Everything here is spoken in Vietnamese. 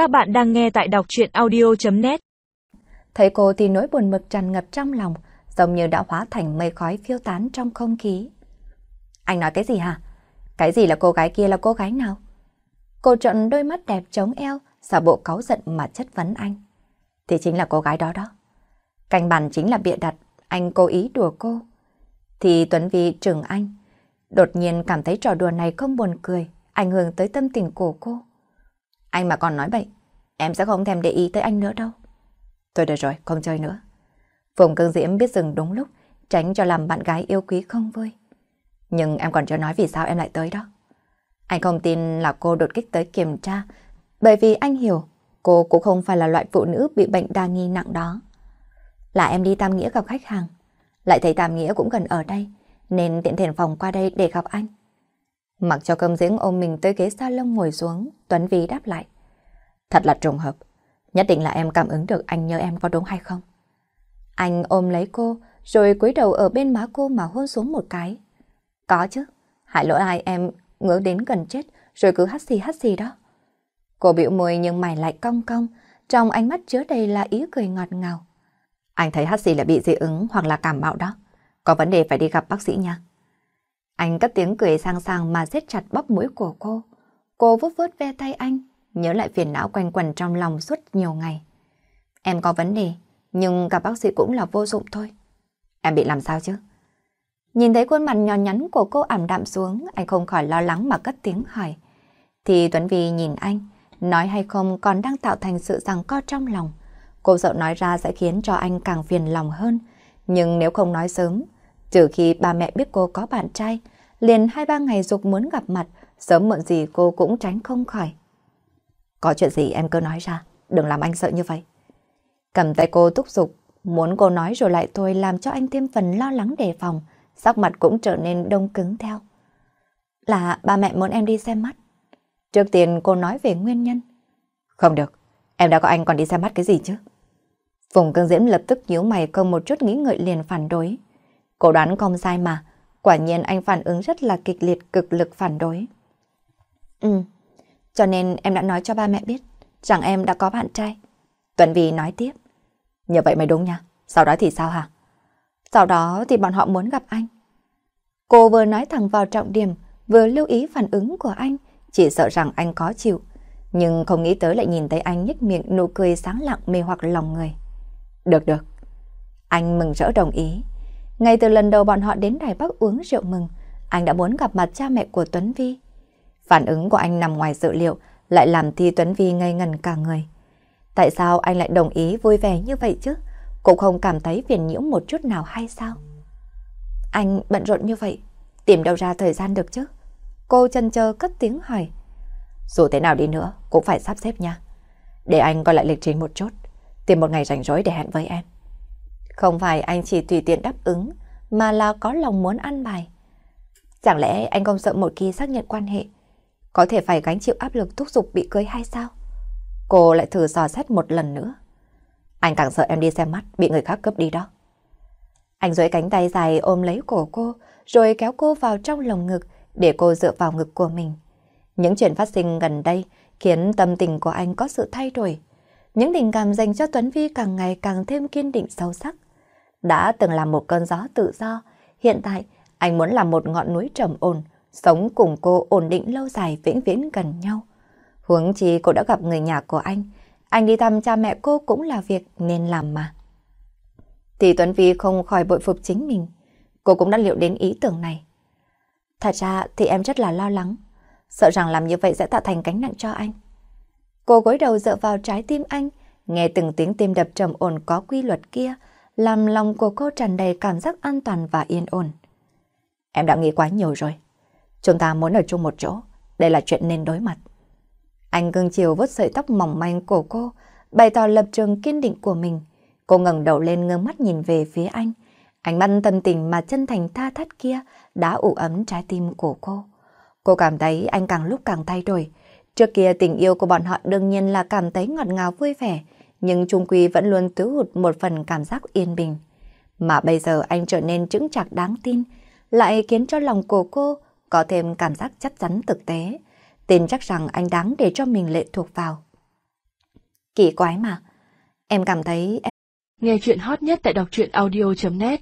Các bạn đang nghe tại đọc chuyện audio.net Thấy cô thì nỗi buồn mực tràn ngập trong lòng, giống như đã hóa thành mây khói phiêu tán trong không khí. Anh nói cái gì hả? Cái gì là cô gái kia là cô gái nào? Cô trợn đôi mắt đẹp trống eo, xả bộ cáu giận mà chất vấn anh. Thì chính là cô gái đó đó. Canh bàn chính là bịa đặt, anh cố ý đùa cô. Thì Tuấn Vi trừng anh. Đột nhiên cảm thấy trò đùa này không buồn cười, ảnh hưởng tới tâm tình của cô. Anh mà còn nói bậy, em sẽ không thèm để ý tới anh nữa đâu. Thôi được rồi, không chơi nữa. Phùng Cương Diễm biết dừng đúng lúc, tránh cho làm bạn gái yêu quý không vui. Nhưng em còn chưa nói vì sao em lại tới đó. Anh không tin là cô đột kích tới kiểm tra, bởi vì anh hiểu cô cũng không phải là loại phụ nữ bị bệnh đa nghi nặng đó. Là em đi Tam Nghĩa gặp khách hàng, lại thấy Tam Nghĩa cũng gần ở đây, nên tiện thiền phòng qua đây để gặp anh. Mặc cho cơm diễn ôm mình tới ghế salon ngồi xuống, Tuấn Vy đáp lại. Thật là trùng hợp, nhất định là em cảm ứng được anh nhớ em có đúng hay không? Anh ôm lấy cô, rồi cúi đầu ở bên má cô mà hôn xuống một cái. Có chứ, hại lỗi ai em ngỡ đến gần chết, rồi cứ hắt xì hắt xì đó. Cô biểu môi nhưng mày lại cong cong, trong ánh mắt chứa đầy là ý cười ngọt ngào. Anh thấy hắt xì là bị dị ứng hoặc là cảm bạo đó. Có vấn đề phải đi gặp bác sĩ nha. Anh cất tiếng cười sang sàng mà siết chặt bắp mũi của cô. Cô vút vút ve tay anh, nhớ lại phiền não quanh quẩn trong lòng suốt nhiều ngày. Em có vấn đề, nhưng gặp bác sĩ cũng là vô dụng thôi. Em bị làm sao chứ? Nhìn thấy khuôn mặt nhỏ nhắn của cô ảm đạm xuống, anh không khỏi lo lắng mà cất tiếng hỏi. Thì Tuấn Vy nhìn anh, nói hay không còn đang tạo thành sự rằng co trong lòng. Cô sợ nói ra sẽ khiến cho anh càng phiền lòng hơn. Nhưng nếu không nói sớm, trừ khi ba mẹ biết cô có bạn trai, liền hai ba ngày dục muốn gặp mặt, sớm muộn gì cô cũng tránh không khỏi. Có chuyện gì em cứ nói ra, đừng làm anh sợ như vậy. Cầm tay cô thúc giục, muốn cô nói rồi lại thôi làm cho anh thêm phần lo lắng đề phòng, sắc mặt cũng trở nên đông cứng theo. Là ba mẹ muốn em đi xem mắt. Trước tiên cô nói về nguyên nhân. Không được, em đã có anh còn đi xem mắt cái gì chứ? Phùng Cương Diễm lập tức nhíu mày không một chút nghĩ ngợi liền phản đối. Cô đoán không sai mà, quả nhiên anh phản ứng rất là kịch liệt cực lực phản đối. Ừ, cho nên em đã nói cho ba mẹ biết rằng em đã có bạn trai. Tuấn Vy nói tiếp. Như vậy mới đúng nha, sau đó thì sao hả? Sau đó thì bọn họ muốn gặp anh. Cô vừa nói thẳng vào trọng điểm, vừa lưu ý phản ứng của anh, chỉ sợ rằng anh có chịu. Nhưng không nghĩ tới lại nhìn thấy anh nhếch miệng nụ cười sáng lặng mê hoặc lòng người. Được được. Anh mừng rỡ đồng ý. Ngay từ lần đầu bọn họ đến Đài Bắc uống rượu mừng, anh đã muốn gặp mặt cha mẹ của Tuấn Vi. Phản ứng của anh nằm ngoài dự liệu, lại làm Thi Tuấn Vi ngây ngần cả người. Tại sao anh lại đồng ý vui vẻ như vậy chứ? Cũng không cảm thấy phiền nhiễu một chút nào hay sao? Anh bận rộn như vậy, tìm đâu ra thời gian được chứ? Cô chân chờ cất tiếng hỏi. Dù thế nào đi nữa, cũng phải sắp xếp nha. Để anh coi lại lịch trình một chút, tìm một ngày rảnh rỗi để hẹn với em. Không phải anh chỉ tùy tiện đáp ứng, mà là có lòng muốn ăn bài. Chẳng lẽ anh không sợ một khi xác nhận quan hệ, có thể phải gánh chịu áp lực thúc giục bị cưới hay sao? Cô lại thử dò xét một lần nữa. Anh càng sợ em đi xem mắt, bị người khác cướp đi đó. Anh duỗi cánh tay dài ôm lấy cổ cô, rồi kéo cô vào trong lồng ngực để cô dựa vào ngực của mình. Những chuyện phát sinh gần đây khiến tâm tình của anh có sự thay đổi. Những tình cảm dành cho Tuấn Vi càng ngày càng thêm kiên định sâu sắc. Đã từng là một cơn gió tự do, hiện tại anh muốn làm một ngọn núi trầm ổn, sống cùng cô ổn định lâu dài vĩnh viễn gần nhau. Huống chi cô đã gặp người nhà của anh, anh đi thăm cha mẹ cô cũng là việc nên làm mà. Thì Tuấn Vi không khỏi bội phục chính mình, cô cũng đã liệu đến ý tưởng này. Thật ra thì em rất là lo lắng, sợ rằng làm như vậy sẽ tạo thành cánh nặng cho anh. Cô gối đầu dựa vào trái tim anh, nghe từng tiếng tim đập trầm ổn có quy luật kia, làm lòng của cô tràn đầy cảm giác an toàn và yên ổn. Em đã nghĩ quá nhiều rồi. Chúng ta muốn ở chung một chỗ, đây là chuyện nên đối mặt. Anh cưng chiều vớt sợi tóc mỏng manh của cô, bày tỏ lập trường kiên định của mình. Cô ngẩng đầu lên ngơ mắt nhìn về phía anh. Ánh mắt tâm tình mà chân thành tha thắt kia đã ủ ấm trái tim của cô. Cô cảm thấy anh càng lúc càng thay đổi. Trước kia tình yêu của bọn họ đương nhiên là cảm thấy ngọt ngào vui vẻ, nhưng Trung Quy vẫn luôn thiếu hụt một phần cảm giác yên bình. Mà bây giờ anh trở nên chứng chặt đáng tin, lại khiến cho lòng của cô có thêm cảm giác chắc chắn thực tế, tin chắc rằng anh đáng để cho mình lệ thuộc vào. Kỳ quái mà. Em cảm thấy... Nghe chuyện hot nhất tại đọc truyện audio.net